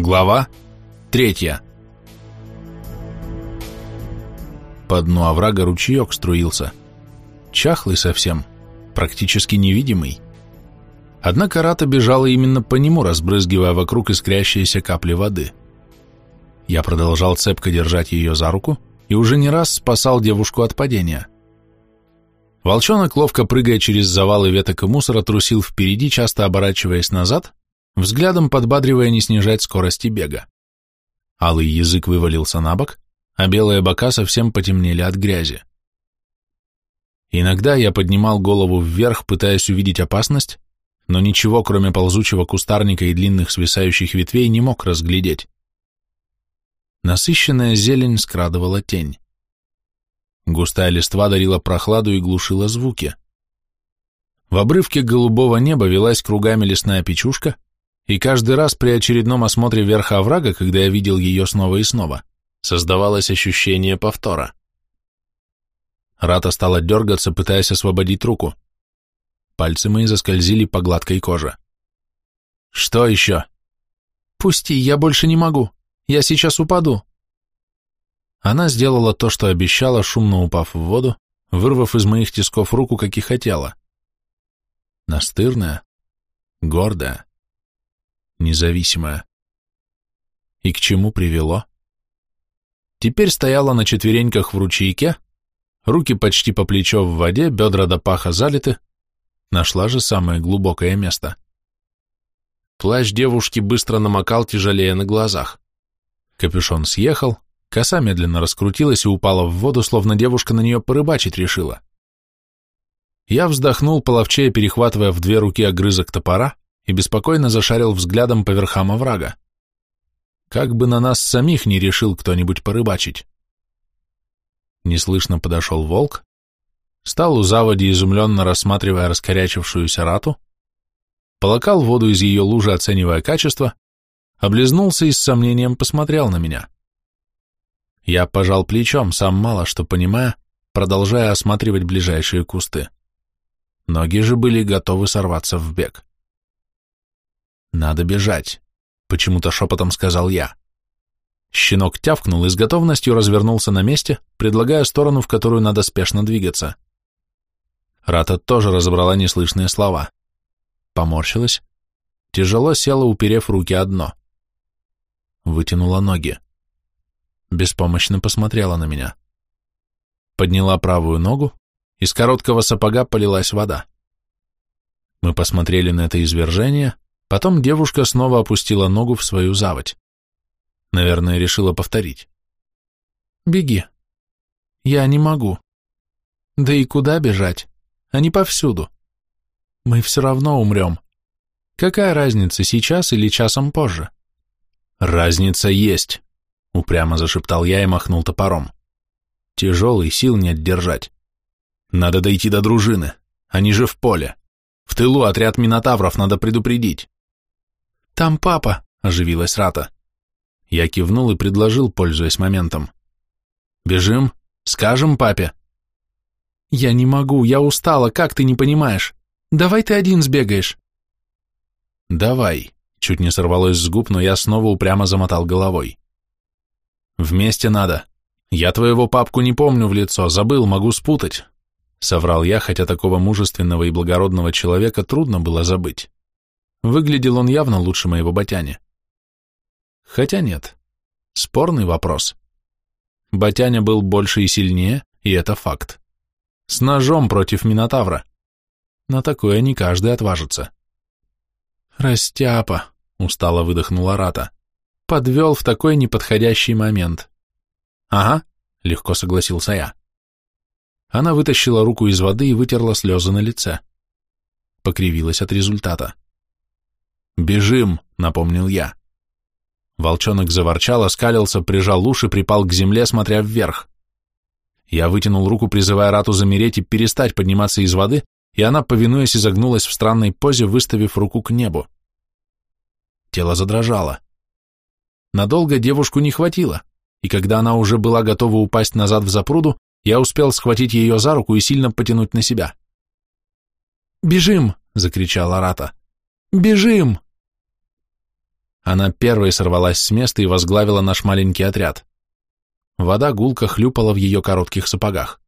Глава третья. По дну оврага ручеек струился. Чахлый совсем, практически невидимый. Однако Рата бежала именно по нему, разбрызгивая вокруг искрящиеся капли воды. Я продолжал цепко держать ее за руку и уже не раз спасал девушку от падения. Волчонок, ловко прыгая через завалы веток и мусора, трусил впереди, часто оборачиваясь назад, взглядом подбадривая не снижать скорости бега. Алый язык вывалился на бок, а белые бока совсем потемнели от грязи. Иногда я поднимал голову вверх, пытаясь увидеть опасность, но ничего, кроме ползучего кустарника и длинных свисающих ветвей, не мог разглядеть. Насыщенная зелень скрадывала тень. Густая листва дарила прохладу и глушила звуки. В обрывке голубого неба велась кругами лесная печушка, и каждый раз при очередном осмотре верха оврага, когда я видел ее снова и снова, создавалось ощущение повтора. Рата стала дергаться, пытаясь освободить руку. Пальцы мои заскользили по гладкой коже. «Что еще?» «Пусти, я больше не могу. Я сейчас упаду». Она сделала то, что обещала, шумно упав в воду, вырвав из моих тисков руку, как и хотела. Настырная, гордая, независимая. И к чему привело? Теперь стояла на четвереньках в ручейке, руки почти по плечо в воде, бедра до паха залиты, нашла же самое глубокое место. Плащ девушки быстро намокал, тяжелее на глазах. Капюшон съехал, коса медленно раскрутилась и упала в воду, словно девушка на нее порыбачить решила. Я вздохнул, половчее перехватывая в две руки огрызок топора, и беспокойно зашарил взглядом по верхам оврага. Как бы на нас самих не решил кто-нибудь порыбачить. Неслышно подошел волк, стал у заводи, изумленно рассматривая раскорячившуюся рату, полокал воду из ее лужи, оценивая качество, облизнулся и с сомнением посмотрел на меня. Я пожал плечом, сам мало что понимая, продолжая осматривать ближайшие кусты. Ноги же были готовы сорваться в бег. «Надо бежать», — почему-то шепотом сказал я. Щенок тявкнул и с готовностью развернулся на месте, предлагая сторону, в которую надо спешно двигаться. Рата тоже разобрала неслышные слова. Поморщилась, тяжело села, уперев руки одно. Вытянула ноги. Беспомощно посмотрела на меня. Подняла правую ногу, из короткого сапога полилась вода. Мы посмотрели на это извержение, потом девушка снова опустила ногу в свою заводь. Наверное, решила повторить. «Беги. Я не могу. Да и куда бежать? Они повсюду. Мы все равно умрем. Какая разница, сейчас или часом позже?» «Разница есть», — упрямо зашептал я и махнул топором. «Тяжелый, сил нет держать. Надо дойти до дружины. Они же в поле. В тылу отряд минотавров надо предупредить. Там папа, оживилась Рата. Я кивнул и предложил, пользуясь моментом. Бежим, скажем папе. Я не могу, я устала, как ты не понимаешь? Давай ты один сбегаешь. Давай, чуть не сорвалось с губ, но я снова упрямо замотал головой. Вместе надо. Я твоего папку не помню в лицо, забыл, могу спутать. Соврал я, хотя такого мужественного и благородного человека трудно было забыть. Выглядел он явно лучше моего Батяни. Хотя нет. Спорный вопрос. Батяня был больше и сильнее, и это факт. С ножом против Минотавра. На такое не каждый отважится. «Растяпа», — устало выдохнула Рата. «Подвел в такой неподходящий момент». «Ага», — легко согласился я. Она вытащила руку из воды и вытерла слезы на лице. Покривилась от результата. «Бежим», — напомнил я. Волчонок заворчал, оскалился, прижал уши, припал к земле, смотря вверх. Я вытянул руку, призывая Рату замереть и перестать подниматься из воды, и она, повинуясь, изогнулась в странной позе, выставив руку к небу. Тело задрожало. Надолго девушку не хватило, и когда она уже была готова упасть назад в запруду, я успел схватить ее за руку и сильно потянуть на себя. «Бежим!» — закричала Рата. «Бежим!» Она первой сорвалась с места и возглавила наш маленький отряд. Вода гулко хлюпала в ее коротких сапогах.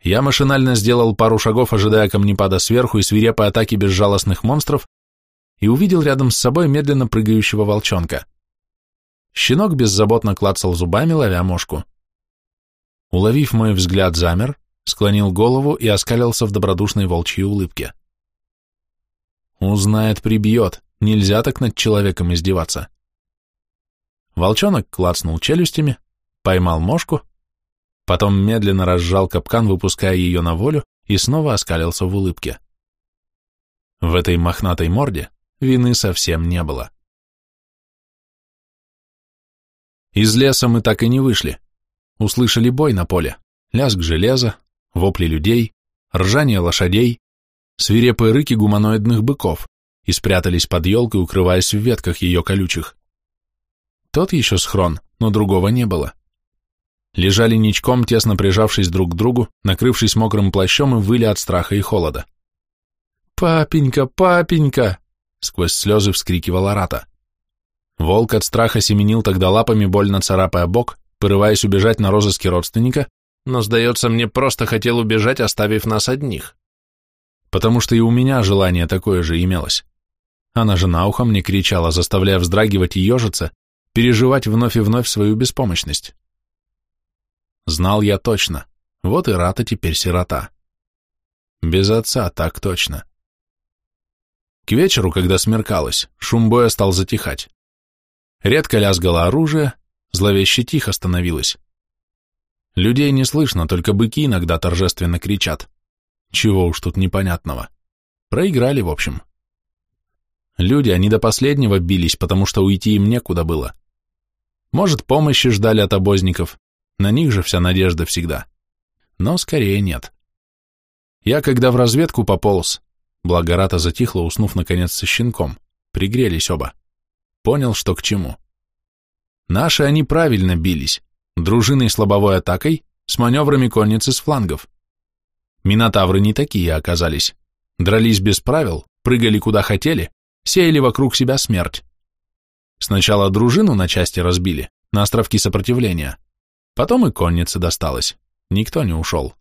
Я машинально сделал пару шагов, ожидая камнепада сверху и свирепой атаки безжалостных монстров, и увидел рядом с собой медленно прыгающего волчонка. Щенок беззаботно клацал зубами, ловя мошку. Уловив мой взгляд, замер, склонил голову и оскалился в добродушной волчьей улыбке. Узнает, прибьет, нельзя так над человеком издеваться. Волчонок клацнул челюстями, поймал мошку, потом медленно разжал капкан, выпуская ее на волю, и снова оскалился в улыбке. В этой мохнатой морде вины совсем не было. Из леса мы так и не вышли. Услышали бой на поле, лязг железа, вопли людей, ржание лошадей, свирепые рыки гуманоидных быков и спрятались под елкой, укрываясь в ветках ее колючих. Тот еще схрон, но другого не было. Лежали ничком, тесно прижавшись друг к другу, накрывшись мокрым плащом и выли от страха и холода. «Папенька, папенька!» — сквозь слезы вскрикивала Рата. Волк от страха семенил тогда лапами, больно царапая бок, порываясь убежать на розыски родственника, но, сдается мне, просто хотел убежать, оставив нас одних. Потому что и у меня желание такое же имелось. Она же на ухо мне кричала, заставляя вздрагивать и ежиться, переживать вновь и вновь свою беспомощность. Знал я точно, вот и Рата теперь сирота. Без отца, так точно. К вечеру, когда смеркалось, шум боя стал затихать. Редко лязгало оружие, зловеще тихо становилось. Людей не слышно, только быки иногда торжественно кричат. Чего уж тут непонятного. Проиграли, в общем. Люди, они до последнего бились, потому что уйти им некуда было. Может, помощи ждали от обозников, на них же вся надежда всегда. Но скорее нет. Я, когда в разведку пополз, Благората затихла, уснув наконец со щенком, пригрелись оба. Понял, что к чему. Наши они правильно бились, дружиной слабовой атакой, с маневрами конницы с флангов. Минотавры не такие оказались. Дрались без правил, прыгали куда хотели, сеяли вокруг себя смерть. Сначала дружину на части разбили, на островки сопротивления. Потом и коннице досталось. Никто не ушел.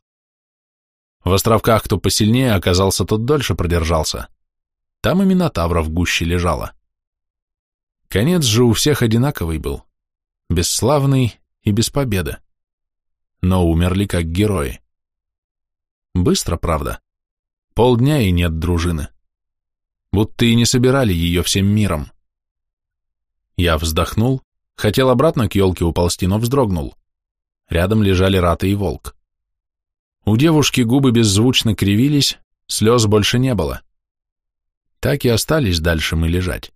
В островках кто посильнее оказался, тот дольше продержался. Там и Минотавра в гуще лежала. Конец же у всех одинаковый был. Бесславный и без победы. Но умерли как герои. Быстро, правда. Полдня и нет дружины. Будто и не собирали ее всем миром. Я вздохнул, хотел обратно к елке уползти, но вздрогнул. Рядом лежали Рата и Волк. У девушки губы беззвучно кривились, слез больше не было. Так и остались дальше мы лежать.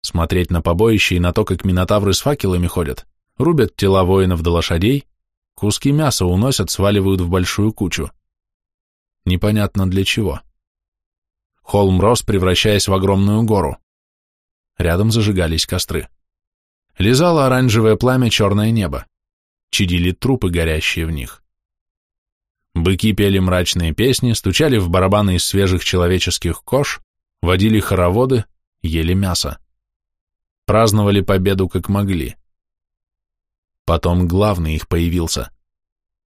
Смотреть на побоище и на то, как минотавры с факелами ходят, рубят тела воинов до лошадей, куски мяса уносят, сваливают в большую кучу. Непонятно для чего. Холм рос, превращаясь в огромную гору. Рядом зажигались костры. Лизало оранжевое пламя черное небо. Чадили трупы, горящие в них. Быки пели мрачные песни, стучали в барабаны из свежих человеческих кож, водили хороводы, ели мясо. Праздновали победу как могли. Потом главный их появился.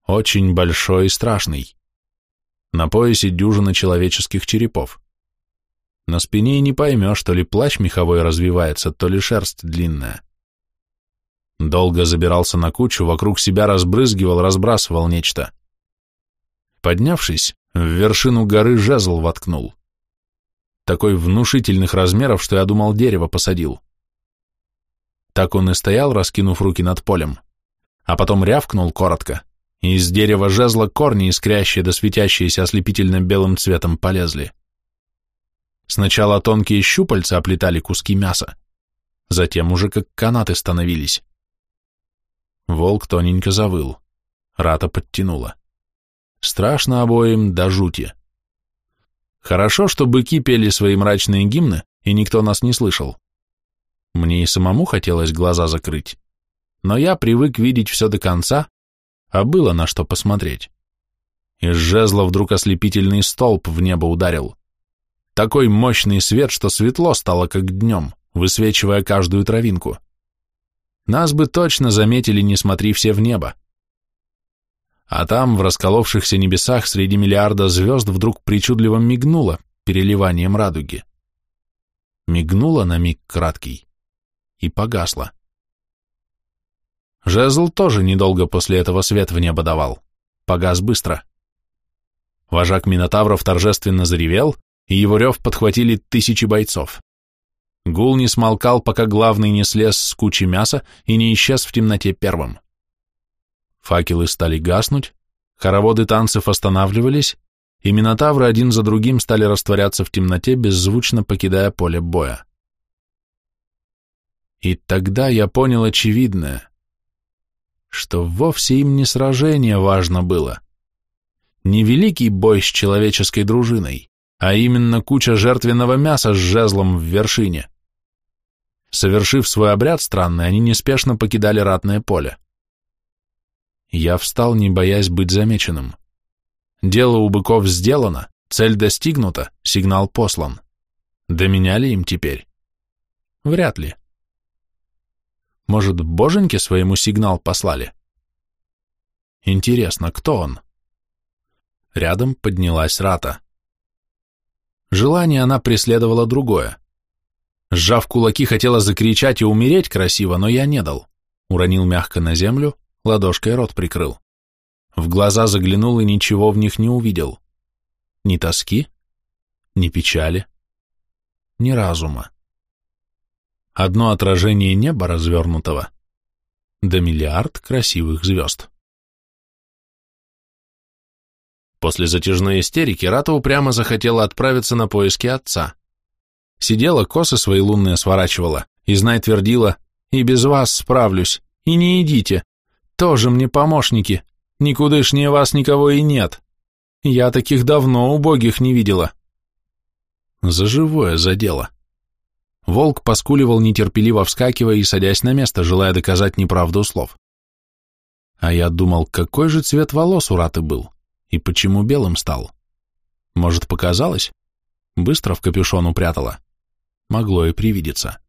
Очень большой и страшный. На поясе дюжина человеческих черепов. На спине и не поймешь, то ли плащ меховой развивается, то ли шерсть длинная. Долго забирался на кучу, вокруг себя разбрызгивал, разбрасывал нечто. Поднявшись, в вершину горы жезл воткнул. Такой внушительных размеров, что я думал, дерево посадил. Так он и стоял, раскинув руки над полем, а потом рявкнул коротко, из дерева жезла корни, искрящие да светящиеся ослепительно белым цветом, полезли. Сначала тонкие щупальца оплетали куски мяса, затем уже как канаты становились. Волк тоненько завыл, рата подтянула. Страшно обоим до жути. Хорошо, что быки пели свои мрачные гимны, и никто нас не слышал. Мне и самому хотелось глаза закрыть, но я привык видеть все до конца, а было на что посмотреть. Из жезла вдруг ослепительный столб в небо ударил. Такой мощный свет, что светло стало, как днем, высвечивая каждую травинку. Нас бы точно заметили, не смотри все в небо. А там, в расколовшихся небесах, среди миллиарда звезд вдруг причудливо мигнуло переливанием радуги. Мигнуло на миг краткий и погасло. Жезл тоже недолго после этого свет в небо давал, погас быстро. Вожак Минотавров торжественно заревел, и его рев подхватили тысячи бойцов. Гул не смолкал, пока главный не слез с кучи мяса и не исчез в темноте первым. Факелы стали гаснуть, хороводы танцев останавливались, и минотавры один за другим стали растворяться в темноте, беззвучно покидая поле боя. И тогда я понял очевидное, что вовсе им не сражение важно было, не великий бой с человеческой дружиной, а именно куча жертвенного мяса с жезлом в вершине. Совершив свой обряд странный, они неспешно покидали ратное поле. Я встал, не боясь быть замеченным. Дело у быков сделано, цель достигнута, сигнал послан. До меня ли им теперь? Вряд ли. Может, боженьки своему сигнал послали? Интересно, кто он? Рядом поднялась Рата. Желание она преследовала другое. Сжав кулаки, хотела закричать и умереть красиво, но я не дал. Уронил мягко на землю, ладошкой рот прикрыл. В глаза заглянул и ничего в них не увидел. Ни тоски, ни печали, ни разума. Одно отражение неба развернутого, да миллиард красивых звезд. После затяжной истерики Рата упрямо захотела отправиться на поиски отца. Сидела, косы свои лунные сворачивала, и, знай, твердила, «И без вас справлюсь, и не идите, тоже мне помощники, никудышнее вас никого и нет. Я таких давно убогих не видела». За живое задело. Волк поскуливал нетерпеливо вскакивая и садясь на место, желая доказать неправду слов. А я думал, какой же цвет волос у Раты был, и почему белым стал. Может, показалось? Быстро в капюшон упрятала. Могло и привидеться.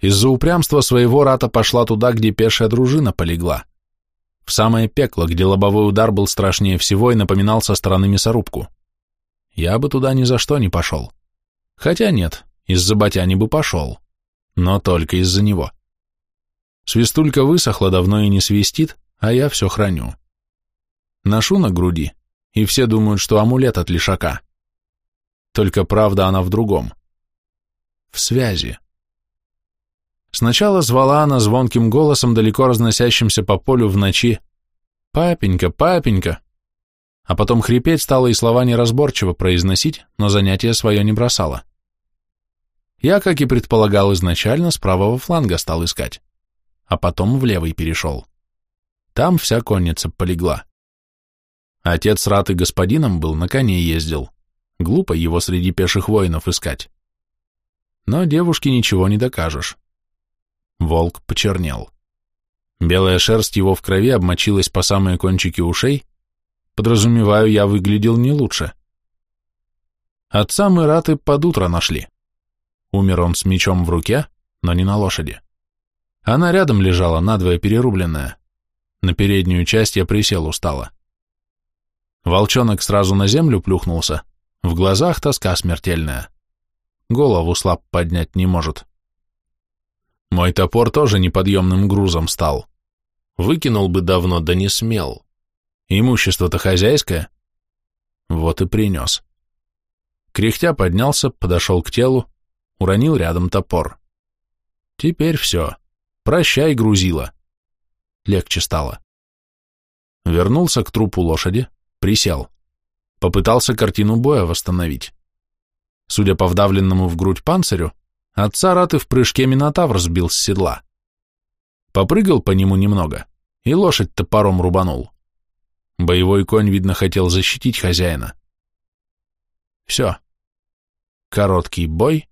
Из-за упрямства своего Рата пошла туда, где пешая дружина полегла. В самое пекло, где лобовой удар был страшнее всего и напоминал со стороны мясорубку. Я бы туда ни за что не пошел. Хотя нет, из-за Батяни бы пошел, но только из-за него. Свистулька высохла давно и не свистит, а я все храню. Ношу на груди, и все думают, что амулет от лишака. Только правда она в другом. В связи. Сначала звала она звонким голосом, далеко разносящимся по полю в ночи «Папенька, папенька!» А потом хрипеть стала и слова неразборчиво произносить, но занятие свое не бросала. Я, как и предполагал изначально, с правого фланга стал искать, а потом в левый перешел. Там вся конница полегла. Отец Раты господином был, на коне ездил. Глупо его среди пеших воинов искать. Но девушке ничего не докажешь. Волк почернел. Белая шерсть его в крови обмочилась по самые кончики ушей. Подразумеваю, я выглядел не лучше. Отца мы Раты под утро нашли. Умер он с мечом в руке, но не на лошади. Она рядом лежала, надвое перерубленная. На переднюю часть я присел устало. Волчонок сразу на землю плюхнулся, в глазах тоска смертельная. Голову слаб поднять не может. Мой топор тоже неподъемным грузом стал. Выкинул бы давно, да не смел. Имущество-то хозяйское. Вот и принес. Кряхтя поднялся, подошел к телу, уронил рядом топор. Теперь все. Прощай, грузила. Легче стало. Вернулся к трупу лошади, присел. Попытался картину боя восстановить. Судя по вдавленному в грудь панцирю, отца Раты в прыжке Минотавр сбил с седла. Попрыгал по нему немного, и лошадь топором рубанул. Боевой конь, видно, хотел защитить хозяина. Все. Короткий бой,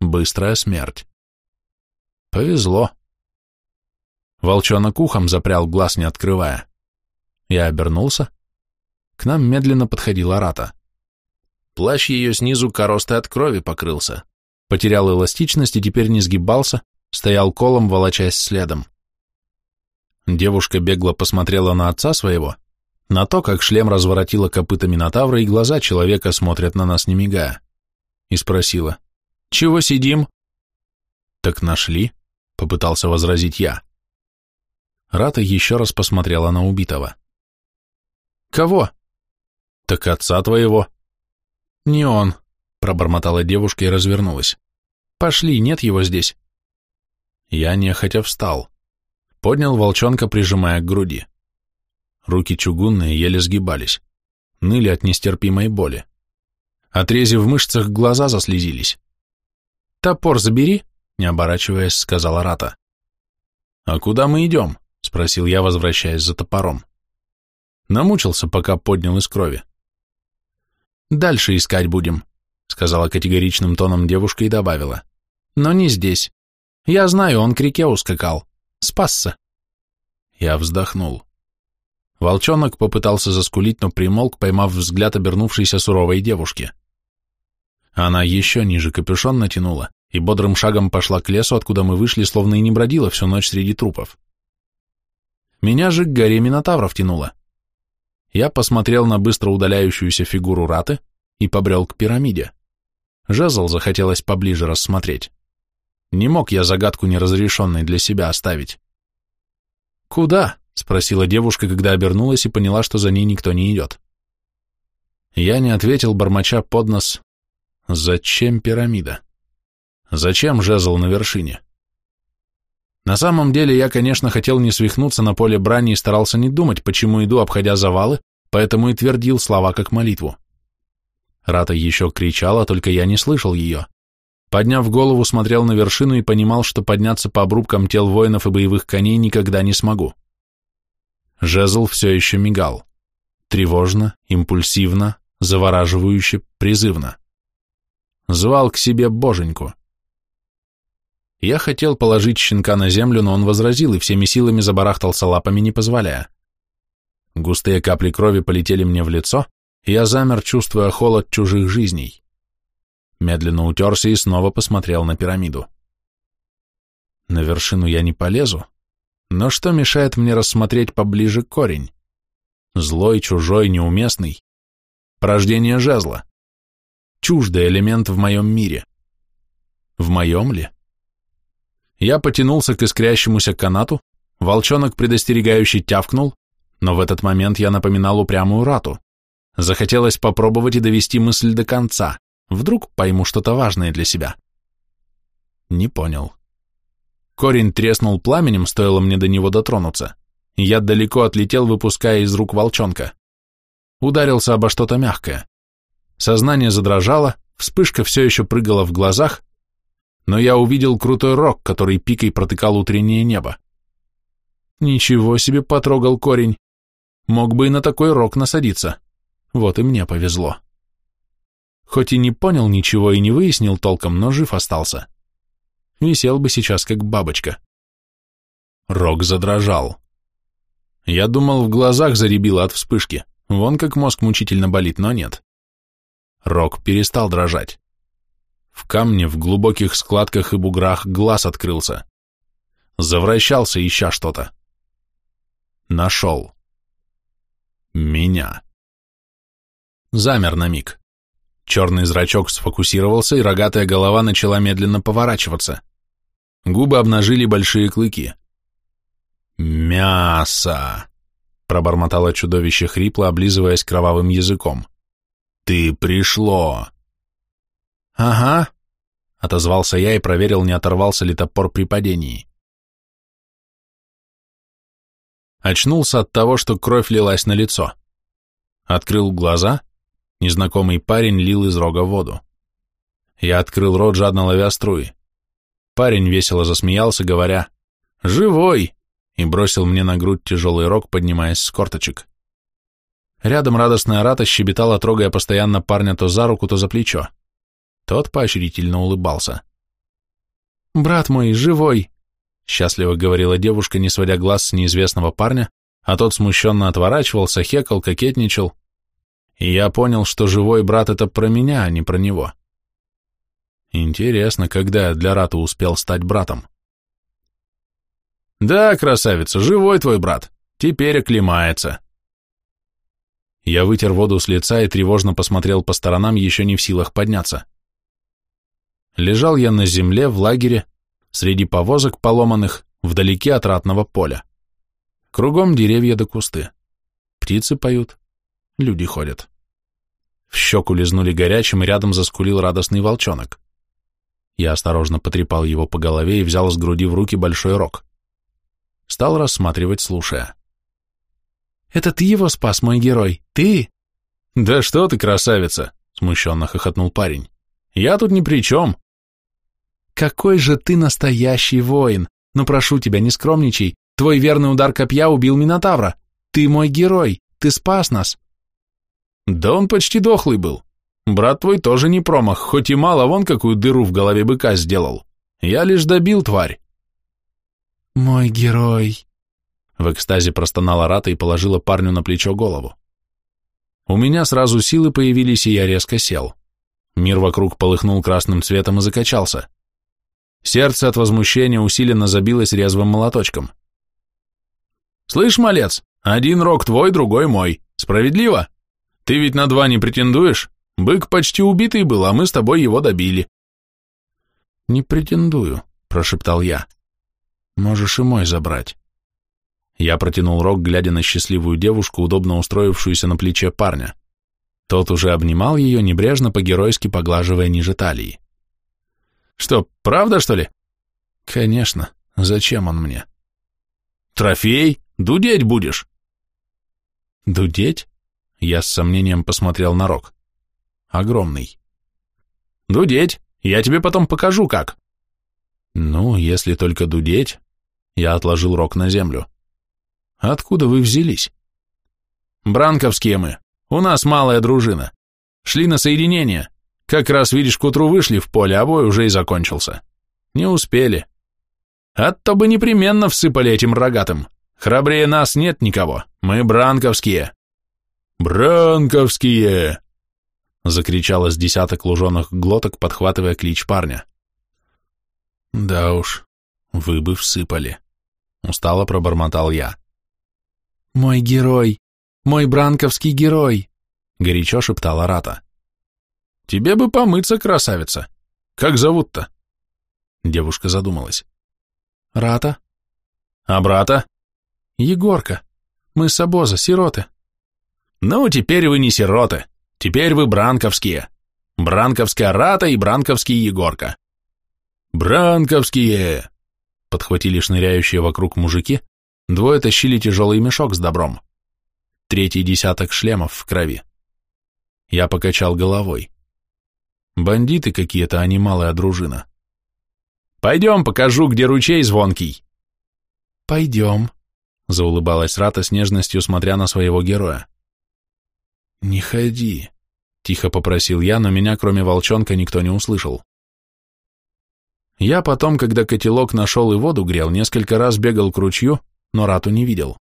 Быстрая смерть. Повезло. Волчонок ухом запрял, глаз не открывая. Я обернулся. К нам медленно подходила Рата. Плащ ее снизу коростой от крови покрылся. потерял эластичность и теперь не сгибался, стоял колом, волочась следом. Девушка бегло посмотрела на отца своего, на то, как шлем разворотила копытами Минотавра и глаза человека смотрят на нас, не мигая, и спросила, «Чего сидим?» «Так нашли», — попытался возразить я. Рата еще раз посмотрела на убитого. «Кого?» «Так отца твоего». «Не он», — пробормотала девушка и развернулась. «Пошли, нет его здесь». Я нехотя встал. Поднял волчонка, прижимая к груди. Руки чугунные еле сгибались. Ныли от нестерпимой боли. Отрезе в мышцах глаза заслезились. «Топор забери», — не оборачиваясь, сказала Рата. «А куда мы идем?» — спросил я, возвращаясь за топором. Намучился, пока поднял из крови. «Дальше искать будем», — сказала категоричным тоном девушка и добавила. «Но не здесь. Я знаю, он к реке ускакал. Спасся». Я вздохнул. Волчонок попытался заскулить, но примолк, поймав взгляд обернувшейся суровой девушки. Она еще ниже капюшон натянула и бодрым шагом пошла к лесу, откуда мы вышли, словно и не бродила всю ночь среди трупов. Меня же к горе Минотавров тянуло. Я посмотрел на быстро удаляющуюся фигуру Раты и побрел к пирамиде. Жезл захотелось поближе рассмотреть. Не мог я загадку неразрешенной для себя оставить. «Куда?» — спросила девушка, когда обернулась и поняла, что за ней никто не идет. Я не ответил, бормоча под нос. «Зачем пирамида? Зачем жезл на вершине?» На самом деле я, конечно, хотел не свихнуться на поле брани и старался не думать, почему иду, обходя завалы, поэтому и твердил слова как молитву. Рата еще кричала, только я не слышал ее. Подняв голову, смотрел на вершину и понимал, что подняться по обрубкам тел воинов и боевых коней никогда не смогу. Жезл все еще мигал. Тревожно, импульсивно, завораживающе, призывно. Звал к себе боженьку. Я хотел положить щенка на землю, но он возразил и всеми силами забарахтался лапами, не позволяя. Густые капли крови полетели мне в лицо, и я замер, чувствуя холод чужих жизней. Медленно утерся и снова посмотрел на пирамиду. На вершину я не полезу, но что мешает мне рассмотреть поближе корень? Злой, чужой, неуместный. Порождение жезла. Чуждый элемент в моем мире. В моем ли? Я потянулся к искрящемуся канату, волчонок предостерегающий тявкнул, но в этот момент я напоминал упрямую рату. Захотелось попробовать и довести мысль до конца. Вдруг пойму что-то важное для себя. Не понял. Корень треснул пламенем, стоило мне до него дотронуться. Я далеко отлетел, выпуская из рук волчонка. Ударился обо что-то мягкое. Сознание задрожало, вспышка все еще прыгала в глазах, но я увидел крутой рог, который пикой протыкал утреннее небо. Ничего себе потрогал корень. Мог бы и на такой рог насадиться. Вот и мне повезло. Хоть и не понял ничего и не выяснил толком, но жив остался. Висел бы сейчас, как бабочка. Рог задрожал. Я думал, в глазах заребило от вспышки. Вон как мозг мучительно болит, но нет. Рог перестал дрожать. В камне, в глубоких складках и буграх глаз открылся. Завращался, ища что-то. Нашел. Меня. Замер на миг. Черный зрачок сфокусировался, и рогатая голова начала медленно поворачиваться. Губы обнажили большие клыки. «Мясо!» — пробормотало чудовище хрипло, облизываясь кровавым языком. «Ты пришло!» «Ага», — отозвался я и проверил, не оторвался ли топор при падении. Очнулся от того, что кровь лилась на лицо. Открыл глаза, незнакомый парень лил из рога воду. Я открыл рот, жадно ловя струи. Парень весело засмеялся, говоря «Живой!» и бросил мне на грудь тяжелый рог, поднимаясь с корточек. Рядом радостная рата щебетала, трогая постоянно парня то за руку, то за плечо. Тот поощрительно улыбался. «Брат мой, живой!» — счастливо говорила девушка, не сводя глаз с неизвестного парня, а тот смущенно отворачивался, хекал, кокетничал. И я понял, что живой брат — это про меня, а не про него. Интересно, когда я для Рата успел стать братом? Да, красавица, живой твой брат. Теперь оклемается. Я вытер воду с лица и тревожно посмотрел по сторонам, еще не в силах подняться. Лежал я на земле, в лагере, среди повозок поломанных, вдалеке от ратного поля. Кругом деревья да кусты. Птицы поют, люди ходят. В щеку лизнули горячим, и рядом заскулил радостный волчонок. Я осторожно потрепал его по голове и взял с груди в руки большой рог. Стал рассматривать, слушая. «Это ты его спас, мой герой? Ты?» «Да что ты, красавица!» — смущенно хохотнул парень. «Я тут ни при чем!» «Какой же ты настоящий воин! Ну, прошу тебя, не скромничай. Твой верный удар копья убил Минотавра. Ты мой герой, ты спас нас. Да он почти дохлый был. Брат твой тоже не промах, хоть и мало, вон какую дыру в голове быка сделал. Я лишь добил тварь. Мой герой. В экстазе простонала Рата и положила парню на плечо голову. У меня сразу силы появились, и я резко сел. Мир вокруг полыхнул красным цветом и закачался. Сердце от возмущения усиленно забилось резвым молоточком. «Слышь, малец, один рог твой, другой мой. Справедливо? Ты ведь на два не претендуешь? Бык почти убитый был, а мы с тобой его добили». «Не претендую», — прошептал я. «Можешь и мой забрать». Я протянул рог, глядя на счастливую девушку, удобно устроившуюся на плече парня. Тот уже обнимал ее, небрежно по-геройски поглаживая ниже талии. «Что, правда, что ли?» «Конечно. Зачем он мне?» «Трофей? Дудеть будешь?» «Дудеть?» Я с сомнением посмотрел на рог. «Огромный». «Дудеть. Я тебе потом покажу, как». «Ну, если только дудеть...» Я отложил рог на землю. «Откуда вы взялись?» «Бранковские мы. У нас малая дружина. Шли на соединение. Как раз, видишь, к утру вышли в поле, а бой уже и закончился. Не успели. А то бы непременно всыпали этим рогатым. Храбрее нас нет никого. Мы бранковские. Бранковские! Закричало с десяток луженых глоток, подхватывая клич парня. Да уж, вы бы всыпали. Устало пробормотал я. Мой герой, мой бранковский герой, горячо шептала Рата. Тебе бы помыться, красавица. Как зовут-то? Девушка задумалась. Рата. А брата? Егорка. Мы с обоза, сироты. Ну, теперь вы не сироты. Теперь вы бранковские. Бранковская Рата и бранковский Егорка. Бранковские! Подхватили шныряющие вокруг мужики, двое тащили тяжелый мешок с добром. Третий десяток шлемов в крови. Я покачал головой. Бандиты какие-то, а не малая дружина. Пойдем, покажу, где ручей звонкий. Пойдем, заулыбалась Рата с нежностью, смотря на своего героя. Не ходи, тихо попросил я, но меня, кроме волчонка, никто не услышал. Я потом, когда котелок нашел и воду грел, несколько раз бегал к ручью, но Рату не видел.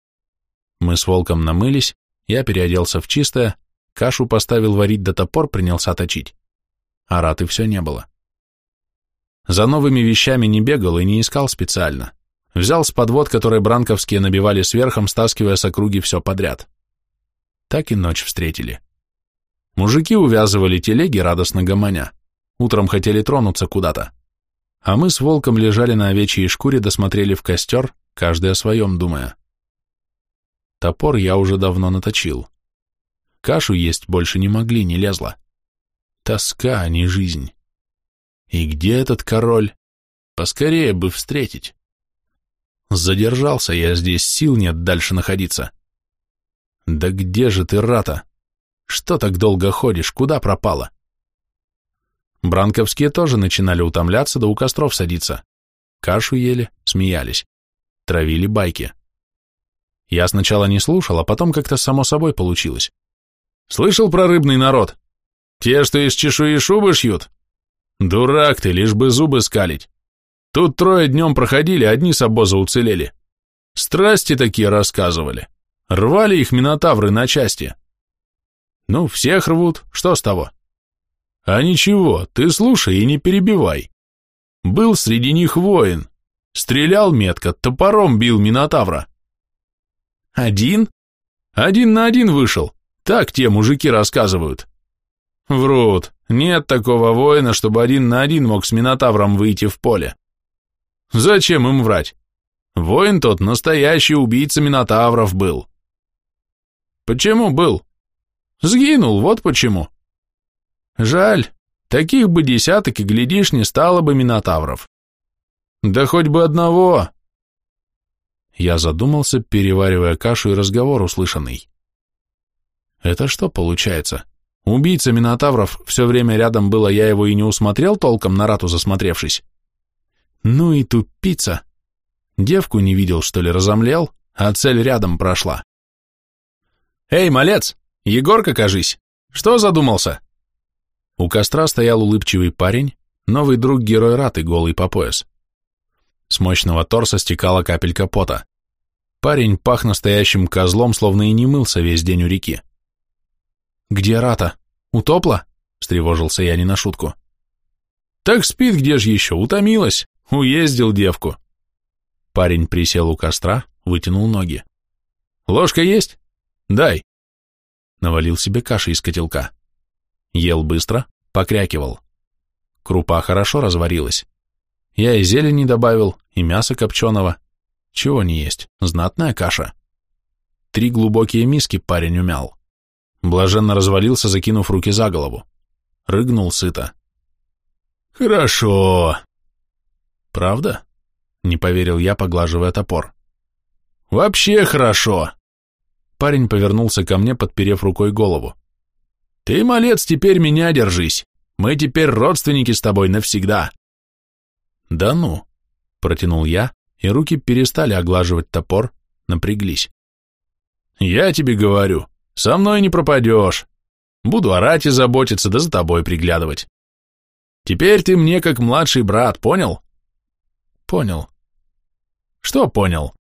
Мы с волком намылись, я переоделся в чистое, кашу поставил варить да топор принялся точить. А Раты все не было. За новыми вещами не бегал и не искал специально. Взял с подвод, которые бранковские набивали сверхом, стаскивая с округи все подряд. Так и ночь встретили. Мужики увязывали телеги, радостно гомоня. Утром хотели тронуться куда-то. А мы с волком лежали на овечьей шкуре, досмотрели в костер, каждый о своем думая. Топор я уже давно наточил. Кашу есть больше не могли, не лезла. Тоска, а не жизнь. И где этот король? Поскорее бы встретить. Задержался я здесь, сил нет дальше находиться. Да где же ты, Рата? Что так долго ходишь, куда пропала? Бранковские тоже начинали утомляться, да у костров садиться. Кашу ели, смеялись. Травили байки. Я сначала не слушал, а потом как-то само собой получилось. Слышал про рыбный народ? Те, что из чешуи шубы шьют? Дурак ты, лишь бы зубы скалить. Тут трое днем проходили, одни с обоза уцелели. Страсти такие рассказывали. Рвали их минотавры на части. Ну, всех рвут, что с того? А ничего, ты слушай и не перебивай. Был среди них воин. Стрелял метко, топором бил Минотавра. Один? Один на один вышел. Так те мужики рассказывают. Врут. Нет такого воина, чтобы один на один мог с Минотавром выйти в поле. Зачем им врать? Воин тот настоящий убийца Минотавров был. Почему был? Сгинул, вот почему. Жаль, таких бы десяток, и, глядишь, не стало бы Минотавров. Да хоть бы одного. Я задумался, переваривая кашу и разговор услышанный. Это что получается? Убийца Минотавров все время рядом было, я его и не усмотрел толком, на рату засмотревшись. Ну и тупица. Девку не видел, что ли, разомлел, а цель рядом прошла. «Эй, малец! Егорка, кажись! Что задумался?» У костра стоял улыбчивый парень, новый друг герой Раты, голый по пояс. С мощного торса стекала капелька пота. Парень пах настоящим козлом, словно и не мылся весь день у реки. «Где Рата? Утопла?» — встревожился я не на шутку. «Так спит где же еще, утомилась, уездил девку». Парень присел у костра, вытянул ноги. «Ложка есть? Дай». Навалил себе каши из котелка. Ел быстро, покрякивал. Крупа хорошо разварилась. Я и зелени добавил, и мясо копченого. Чего не есть, знатная каша. Три глубокие миски парень умял. Блаженно развалился, закинув руки за голову. Рыгнул сыто. «Хорошо». «Правда?» — не поверил я, поглаживая топор. «Вообще хорошо». Парень повернулся ко мне, подперев рукой голову. Ты, малец, теперь меня держись. Мы теперь родственники с тобой навсегда. Да ну, протянул я, и руки перестали оглаживать топор, напряглись. Я тебе говорю, со мной не пропадешь. Буду орать и заботиться, да за тобой приглядывать. Теперь ты мне как младший брат, понял? Понял. Что понял?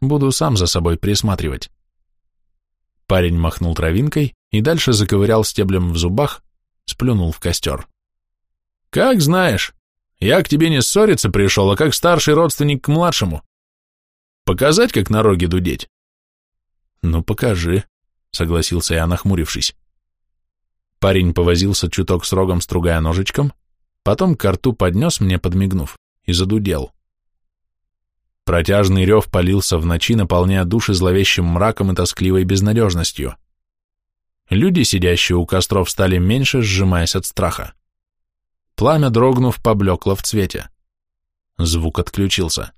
Буду сам за собой присматривать. Парень махнул травинкой и дальше заковырял стеблем в зубах, сплюнул в костер. «Как знаешь, я к тебе не ссориться пришел, а как старший родственник к младшему. Показать, как на роге дудеть?» «Ну, покажи», — согласился я, нахмурившись. Парень повозился чуток с рогом, стругая ножичком, потом к рту поднес мне, подмигнув, и задудел. Протяжный рев полился в ночи, наполняя души зловещим мраком и тоскливой безнадежностью. Люди, сидящие у костров, стали меньше, сжимаясь от страха. Пламя, дрогнув, поблекло в цвете. Звук отключился.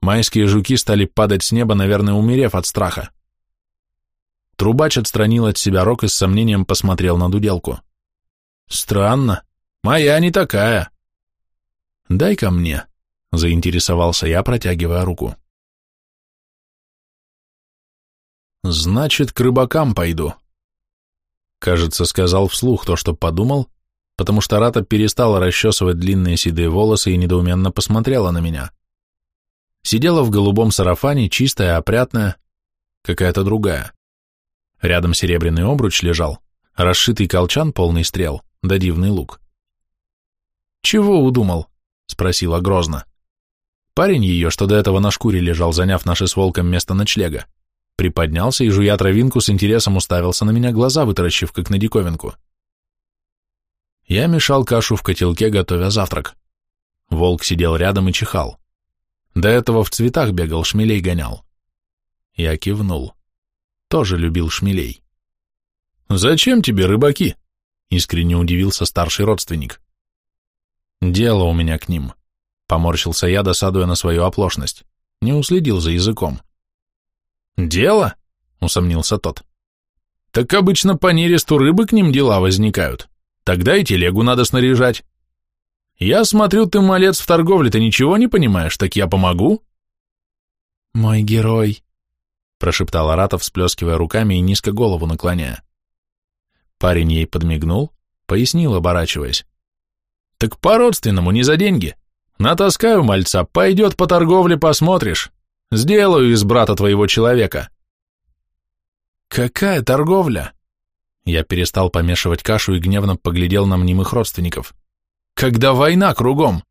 Майские жуки стали падать с неба, наверное, умерев от страха. Трубач отстранил от себя рог и с сомнением посмотрел на дуделку. «Странно. Моя не такая». «Дай-ка мне», заинтересовался я, протягивая руку. Значит, к рыбакам пойду. Кажется, сказал вслух то, что подумал, потому что Рата перестала расчесывать длинные седые волосы и недоуменно посмотрела на меня. Сидела в голубом сарафане, чистая, опрятная, какая-то другая. Рядом серебряный обруч лежал, расшитый колчан, полный стрел, да дивный лук. «Чего удумал?» — спросила грозно. Парень ее, что до этого на шкуре лежал, заняв наше с волком место ночлега, приподнялся и, жуя травинку, с интересом уставился на меня, глаза вытаращив, как на диковинку. Я мешал кашу в котелке, готовя завтрак. Волк сидел рядом и чихал. До этого в цветах бегал, шмелей гонял. Я кивнул. Тоже любил шмелей. «Зачем тебе рыбаки?» — искренне удивился старший родственник. «Дело у меня к ним», Поморщился я, досадуя на свою оплошность. Не уследил за языком. «Дело?» — усомнился тот. «Так обычно по нересту рыбы к ним дела возникают. Тогда и телегу надо снаряжать. Я смотрю, ты, малец, в торговле-то ничего не понимаешь, так я помогу?» «Мой герой», — прошептал Аратов, всплескивая руками и низко голову наклоняя. Парень ей подмигнул, пояснил, оборачиваясь. «Так по-родственному, не за деньги. Натаскаю мальца, пойдет по торговле, посмотришь. Сделаю из брата твоего человека. Какая торговля? Я перестал помешивать кашу и гневно поглядел на мнимых родственников. Когда война кругом?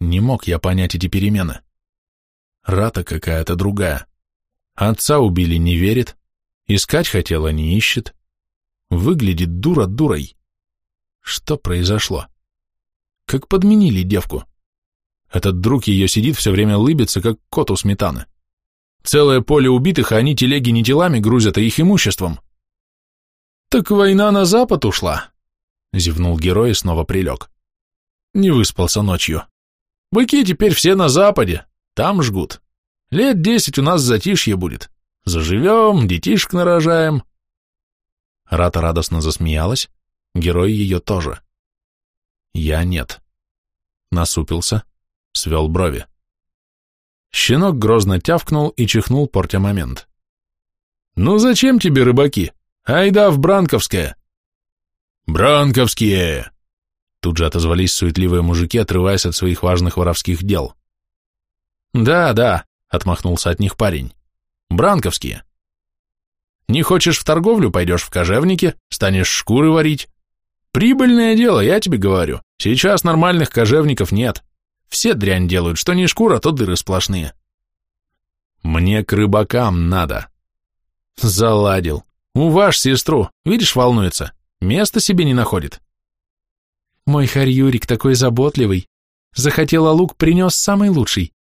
Не мог я понять эти перемены. Рата какая-то другая. Отца убили, не верит. Искать хотела, не ищет. Выглядит дура дурой. Что произошло? Как подменили девку. Этот друг ее сидит все время лыбится, как кот у сметаны. Целое поле убитых, а они телеги не телами грузят, а их имуществом. Так война на запад ушла, зевнул герой и снова прилег. Не выспался ночью. Быки теперь все на западе, там жгут. Лет десять у нас затишье будет. Заживем, детишек нарожаем. Рата радостно засмеялась, герой ее тоже. Я нет. Насупился, свел брови. Щенок грозно тявкнул и чихнул, портя момент. «Ну зачем тебе рыбаки? Айда в Бранковское!» «Бранковские!» Тут же отозвались суетливые мужики, отрываясь от своих важных воровских дел. «Да, да», — отмахнулся от них парень. «Бранковские. Не хочешь в торговлю, пойдешь в кожевнике, станешь шкуры варить. Прибыльное дело, я тебе говорю. Сейчас нормальных кожевников нет. Все дрянь делают, что не шкура, то дыры сплошные. Мне к рыбакам надо. Заладил. Уваж сестру, видишь, волнуется. Места себе не находит. Мой Харьюрик такой заботливый. Захотела лук, принес самый лучший.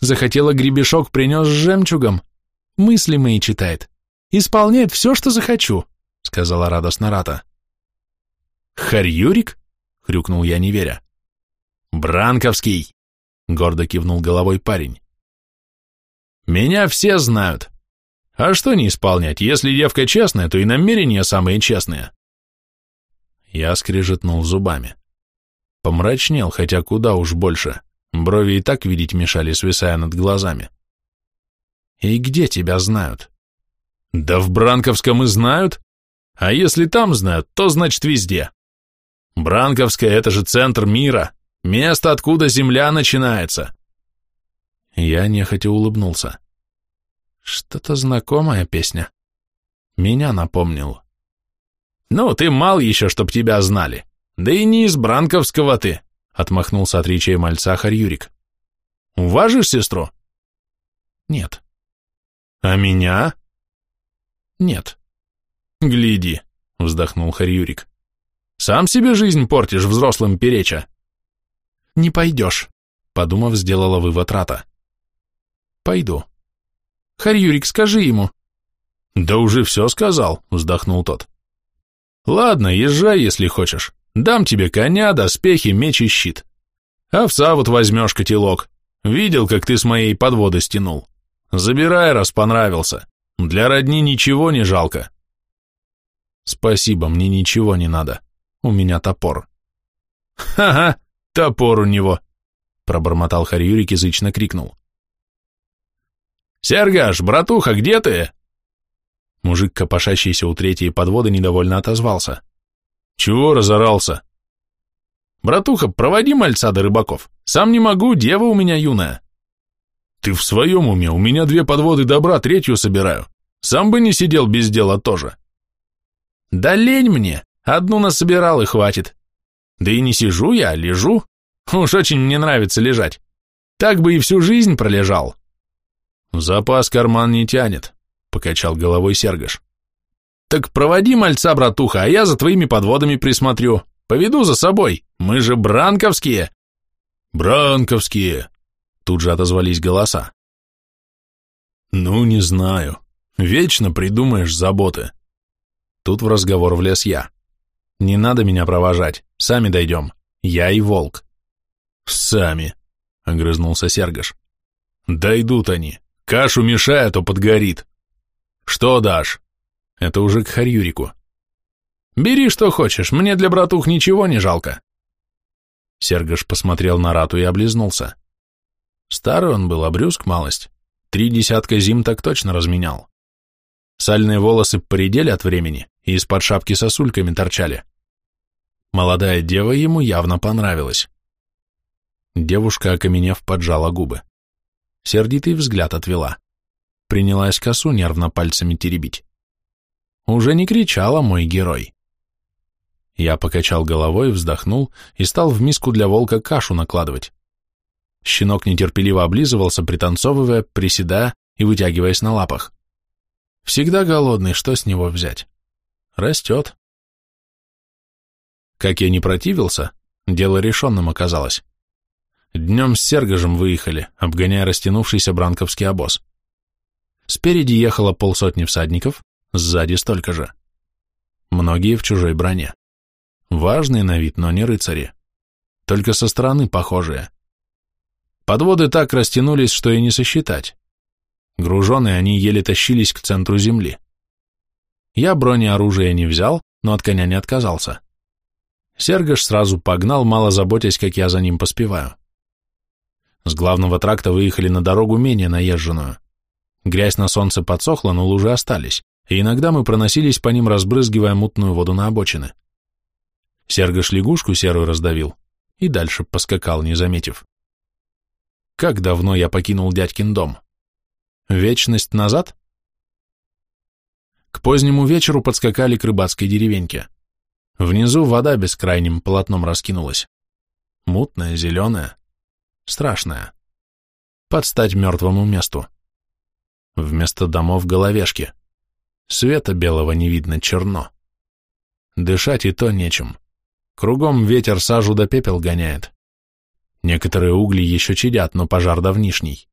Захотела гребешок, принес с жемчугом. Мысли мои читает. Исполняет все, что захочу, сказала радостно Рата. «Харьюрик?» — хрюкнул я, не веря. «Бранковский!» — гордо кивнул головой парень. «Меня все знают. А что не исполнять? Если девка честная, то и намерения самые честные». Я скрежетнул зубами. Помрачнел, хотя куда уж больше. Брови и так видеть мешали, свисая над глазами. «И где тебя знают?» «Да в Бранковском и знают. А если там знают, то значит везде. Бранковская — это же центр мира, место, откуда земля начинается. Я нехотя улыбнулся. Что-то знакомая песня. Меня напомнил. Ну, ты мал еще, чтоб тебя знали. Да и не из Бранковского ты, отмахнулся от речей мальца Харьюрик. Уважишь сестру? Нет. А меня? Нет. Гляди, вздохнул Харьюрик. Сам себе жизнь портишь, взрослым переча. Не пойдешь, подумав, сделала вывод Рата. Пойду. Харьюрик, скажи ему. Да уже все сказал, вздохнул тот. Ладно, езжай, если хочешь. Дам тебе коня, доспехи, меч и щит. Овса вот возьмешь котелок. Видел, как ты с моей подводы стянул. Забирай, раз понравился. Для родни ничего не жалко. Спасибо, мне ничего не надо. У меня топор. Ха-ха, топор у него, пробормотал Харьюрик язычно крикнул. Сергаш, братуха, где ты? Мужик, копошащийся у третьей подводы, недовольно отозвался. Чего разорался? Братуха, проводи мальца до рыбаков. Сам не могу, дева у меня юная. Ты в своем уме, у меня две подводы добра, третью собираю. Сам бы не сидел без дела тоже. Да лень мне, Одну насобирал и хватит. Да и не сижу я, а лежу. Уж очень мне нравится лежать. Так бы и всю жизнь пролежал. Запас карман не тянет, покачал головой Сергаш. Так проводи мальца, братуха, а я за твоими подводами присмотрю. Поведу за собой, мы же бранковские. Бранковские, тут же отозвались голоса. Ну, не знаю. Вечно придумаешь заботы. Тут в разговор влез я. Не надо меня провожать, сами дойдем. Я и волк. Сами, огрызнулся Сергаш. Дойдут они. Кашу мешай, а то подгорит. Что дашь? Это уже к Харьюрику. Бери, что хочешь, мне для братух ничего не жалко. Сергаш посмотрел на Рату и облизнулся. Старый он был, обрюзг малость. Три десятка зим так точно разменял. Сальные волосы поредели от времени и из-под шапки сосульками торчали. Молодая дева ему явно понравилась. Девушка, окаменев, поджала губы. Сердитый взгляд отвела. Принялась косу нервно пальцами теребить. уже не кричала мой герой. Я покачал головой, вздохнул и стал в миску для волка кашу накладывать. Щенок нетерпеливо облизывался, пританцовывая, приседая и вытягиваясь на лапах. Всегда голодный, что с него взять? Растет. Как я не противился, дело решенным оказалось. Днем с Сергожем выехали, обгоняя растянувшийся бранковский обоз. Спереди ехало полсотни всадников, сзади столько же. Многие в чужой броне. Важные на вид, но не рыцари. Только со стороны похожие. Подводы так растянулись, что и не сосчитать. Груженные они еле тащились к центру земли. Я бронеоружие не взял, но от коня не отказался. Сергаш сразу погнал, мало заботясь, как я за ним поспеваю. С главного тракта выехали на дорогу менее наезженную. Грязь на солнце подсохла, но лужи остались, и иногда мы проносились по ним, разбрызгивая мутную воду на обочины. Сергаш лягушку серую раздавил и дальше поскакал, не заметив. Как давно я покинул дядькин дом? Вечность назад? К позднему вечеру подскакали к рыбацкой деревеньке. Внизу вода бескрайним полотном раскинулась. Мутная, зеленая, страшная. Под стать мертвому месту. Вместо домов головешки. Света белого не видно, черно. Дышать и то нечем. Кругом ветер сажу да пепел гоняет. Некоторые угли еще чадят, но пожар давнишний.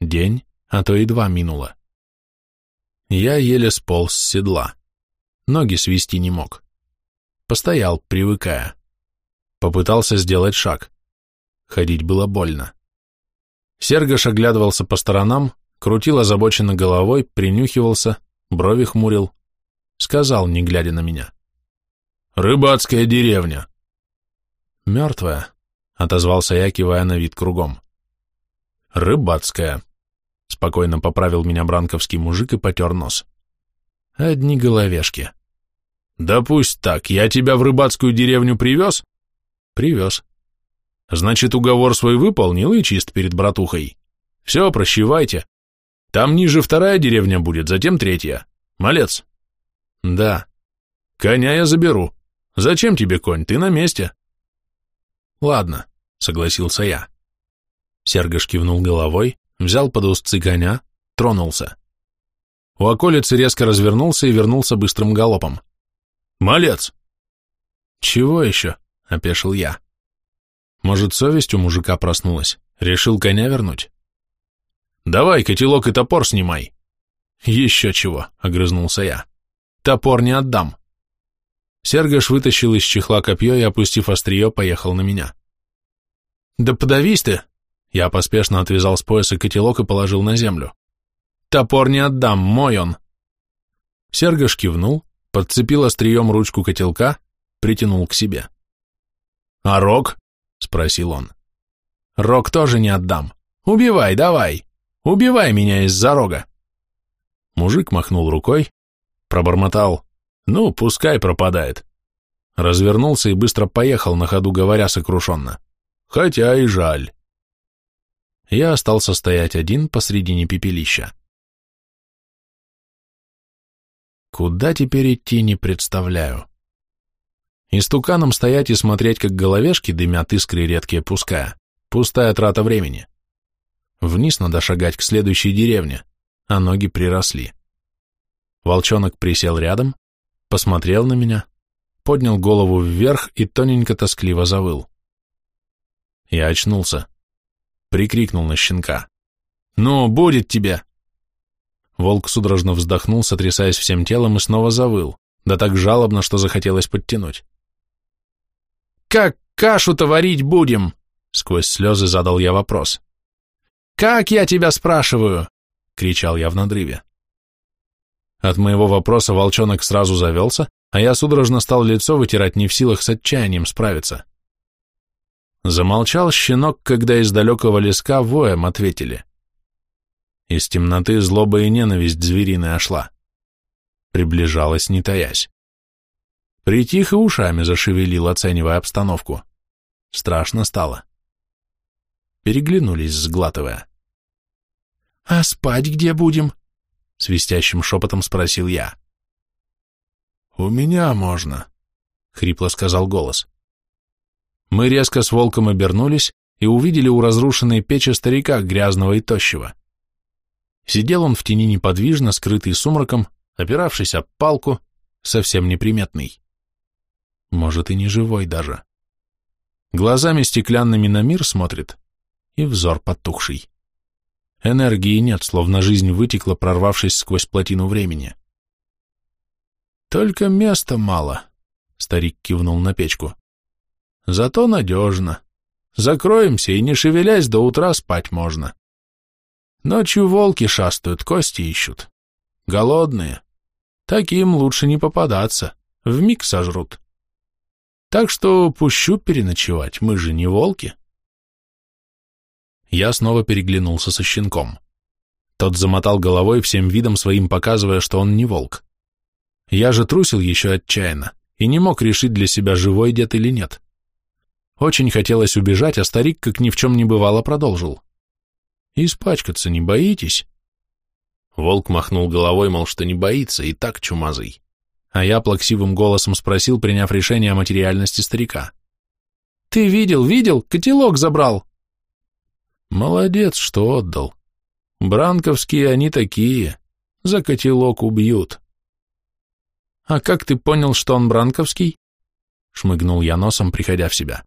День, а то и два минуло. Я еле сполз с седла. Ноги свести не мог. Постоял, привыкая. Попытался сделать шаг. Ходить было больно. Сергош оглядывался по сторонам, крутил озабоченно головой, принюхивался, брови хмурил. Сказал, не глядя на меня. Рыбацкая деревня. Мертвая, отозвался я, кивая на вид кругом. Рыбацкая. Спокойно поправил меня бранковский мужик и потер нос. Одни головешки. Да пусть так, я тебя в рыбацкую деревню привез? Привез. Значит, уговор свой выполнил и чист перед братухой. Все, прощевайте. Там ниже вторая деревня будет, затем третья. Малец. Да. Коня я заберу. Зачем тебе конь? Ты на месте. Ладно, согласился я. Сергош кивнул головой, взял под узцы коня, тронулся. У околицы резко развернулся и вернулся быстрым галопом. «Малец!» «Чего еще?» — опешил я. «Может, совесть у мужика проснулась? Решил коня вернуть?» «Давай котелок и топор снимай!» «Еще чего!» — огрызнулся я. «Топор не отдам!» Сергаш вытащил из чехла копье и, опустив острие, поехал на меня. «Да подавись ты!» Я поспешно отвязал с пояса котелок и положил на землю. «Топор не отдам, мой он!» Сергаш кивнул, подцепил острием ручку котелка, притянул к себе. «А рог?» — спросил он. «Рог тоже не отдам. Убивай, давай! Убивай меня из-за рога!» Мужик махнул рукой, пробормотал. Ну, пускай пропадает. Развернулся и быстро поехал, на ходу говоря сокрушенно. Хотя и жаль. Я остался стоять один посредине пепелища. Куда теперь идти, не представляю. Истуканом стоять и смотреть, как головешки дымят искры редкие пуская. Пустая трата времени. Вниз надо шагать к следующей деревне, а ноги приросли. Волчонок присел рядом, посмотрел на меня, поднял голову вверх и тоненько тоскливо завыл. Я очнулся, прикрикнул на щенка. «Ну, будет тебе!» Волк судорожно вздохнул, сотрясаясь всем телом, и снова завыл, да так жалобно, что захотелось подтянуть. «Как кашу-то варить будем?» — сквозь слезы задал я вопрос. «Как я тебя спрашиваю?» — кричал я в надрыве. От моего вопроса волчонок сразу завелся, а я судорожно стал лицо вытирать не в силах с отчаянием справиться. Замолчал щенок, когда из далекого леска воем ответили. Из темноты злоба и ненависть звериная шла. Приближалась, не таясь. Притих и ушами зашевелил, оценивая обстановку. Страшно стало. Переглянулись, сглатывая. «А спать где будем?» свистящим шепотом спросил я. «У меня можно», — хрипло сказал голос. Мы резко с волком обернулись и увидели у разрушенной печи старика, грязного и тощего. Сидел он в тени неподвижно, скрытый сумраком, опиравшись об палку, совсем неприметный. Может, и не живой даже. Глазами стеклянными на мир смотрит, и взор потухший. Энергии нет, словно жизнь вытекла, прорвавшись сквозь плотину времени. «Только места мало», — старик кивнул на печку. «Зато надежно. Закроемся и, не шевелясь, до утра спать можно. Ночью волки шастают, кости ищут. Голодные. Таким лучше не попадаться, вмиг сожрут. Так что пущу переночевать, мы же не волки». Я снова переглянулся со щенком. Тот замотал головой всем видом своим, показывая, что он не волк. Я же трусил еще отчаянно и не мог решить для себя, живой дед или нет. Очень хотелось убежать, а старик, как ни в чем не бывало, продолжил. «Испачкаться не боитесь?» Волк махнул головой, мол, что не боится, и так чумазый. А я плаксивым голосом спросил, приняв решение о материальности старика. «Ты видел, видел? Котелок забрал!» «Молодец, что отдал. Бранковские они такие, за котелок убьют». «А как ты понял, что он бранковский?» Шмыгнул я носом, приходя в себя.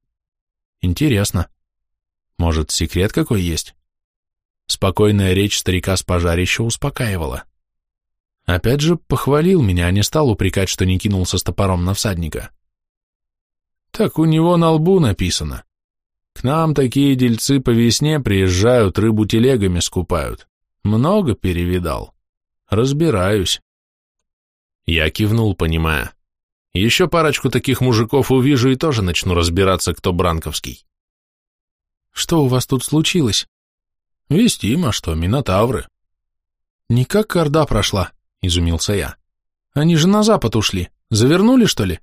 «Интересно. Может, секрет какой есть?» Спокойная речь старика с пожарища успокаивала. Опять же, похвалил меня, а не стал упрекать, что не кинулся с топором на всадника. «Так у него на лбу написано. К нам такие дельцы по весне приезжают, рыбу телегами скупают. Много перевидал. Разбираюсь». Я кивнул, понимая. Еще парочку таких мужиков увижу и тоже начну разбираться, кто Бранковский. Что у вас тут случилось? Вестим, а что, минотавры. Никак Орда прошла, изумился я. Они же на запад ушли. Завернули, что ли?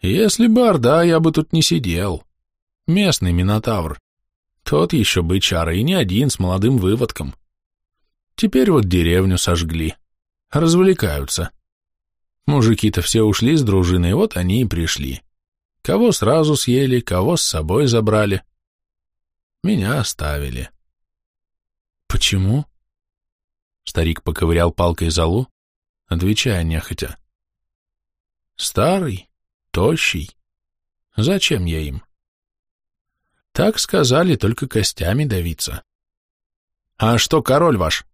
Если бы Орда, я бы тут не сидел. Местный минотавр. Тот еще бычара, и не один, с молодым выводком. Теперь вот деревню сожгли. Развлекаются. Мужики-то все ушли с дружиной, вот они и пришли. Кого сразу съели, кого с собой забрали. Меня оставили. Почему? Старик поковырял палкой залу, отвечая нехотя. Старый, тощий. Зачем я им? Так сказали, только костями давиться. А что король ваш?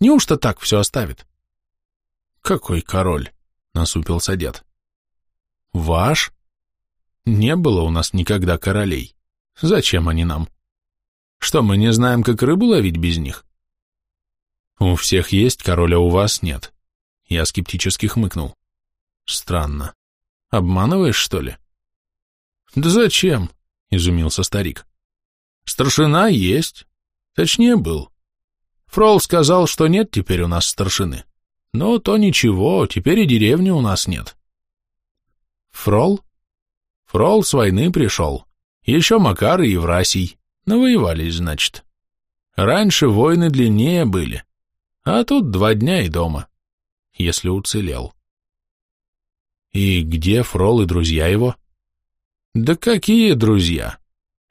Неужто так все оставит? Какой король? насупился дед. Ваш? Не было у нас никогда королей. Зачем они нам? Что, мы не знаем, как рыбу ловить без них? У всех есть король, а у вас нет. Я скептически хмыкнул. Странно. Обманываешь, что ли? Да зачем? Изумился старик. Старшина есть. Точнее, был. Фрол сказал, что нет теперь у нас старшины. Но то ничего, теперь и деревни у нас нет. Фрол? Фрол с войны пришел. Еще Макар и Еврасий. Навоевались, значит. Раньше войны длиннее были. А тут два дня и дома. Если уцелел. И где Фрол и друзья его? Да какие друзья?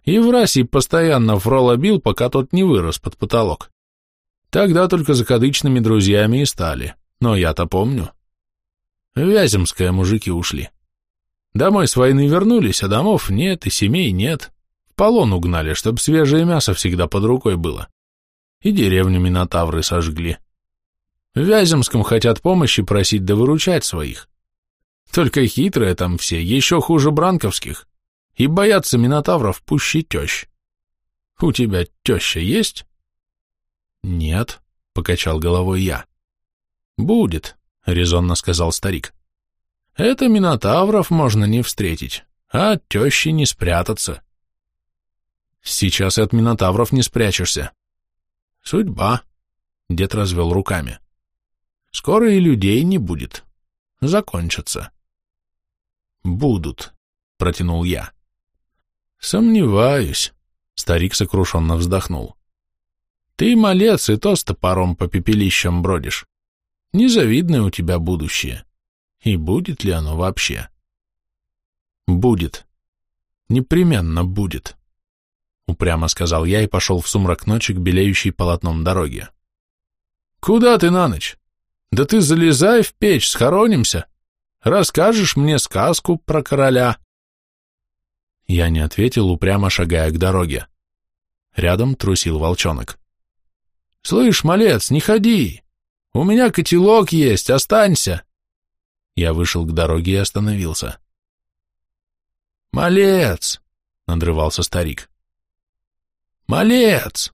Еврасий постоянно Фрола бил, пока тот не вырос под потолок. Тогда только закадычными друзьями и стали. Но я-то помню. В Вяземское мужики ушли. Домой с войны вернулись, а домов нет и семей нет. В полон угнали, чтоб свежее мясо всегда под рукой было. И деревню Минотавры сожгли. В Вяземском хотят помощи просить да выручать своих. Только хитрые там все, еще хуже бранковских. И боятся Минотавров пуще тещ. У тебя теща есть? Нет, покачал головой я. «Будет», — резонно сказал старик. «Это минотавров можно не встретить, а от тещи не спрятаться». «Сейчас и от минотавров не спрячешься». «Судьба», — дед развел руками. «Скоро и людей не будет. Закончатся». «Будут», — протянул я. «Сомневаюсь», — старик сокрушенно вздохнул. «Ты малец, и то с топором по пепелищам бродишь. Незавидное у тебя будущее. И будет ли оно вообще? Будет. Непременно будет. Упрямо сказал я и пошел в сумрак ночи к белеющей полотном дороге. Куда ты на ночь? Да ты залезай в печь, схоронимся. Расскажешь мне сказку про короля. Я не ответил, упрямо шагая к дороге. Рядом трусил волчонок. «Слышь, малец, не ходи! У меня котелок есть, останься!» Я вышел к дороге и остановился. «Малец!» — надрывался старик. «Малец!